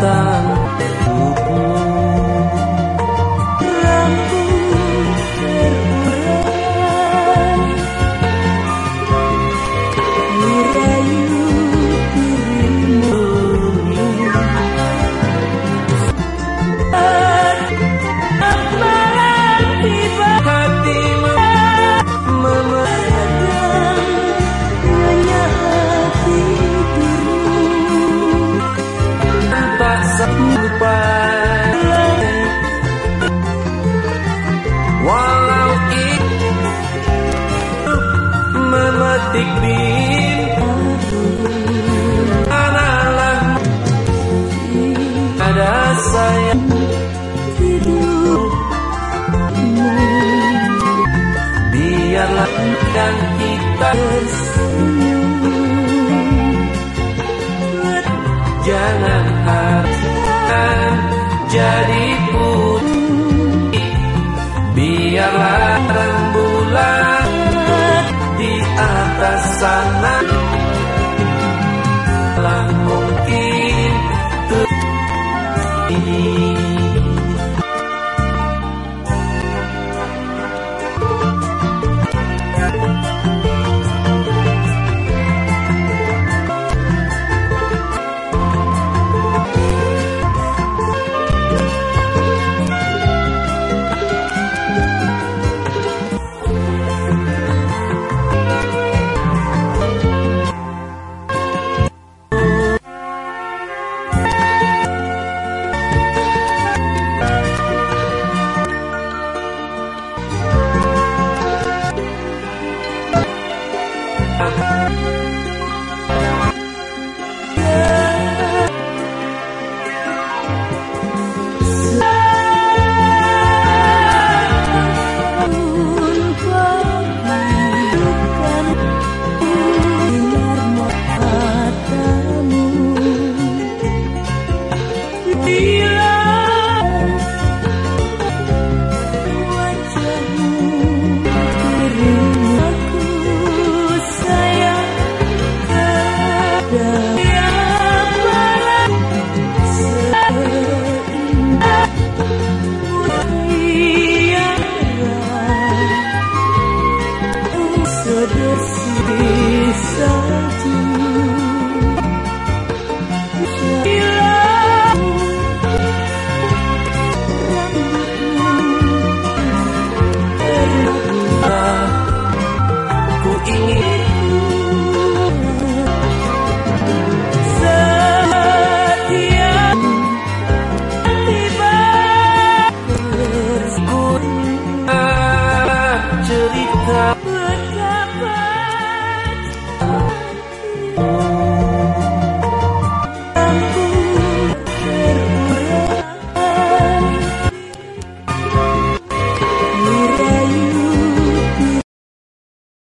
Bye. Jangan harta jadi putih. Biarlah rembulan di atas sana. Lah mungkin ini Bye. pedes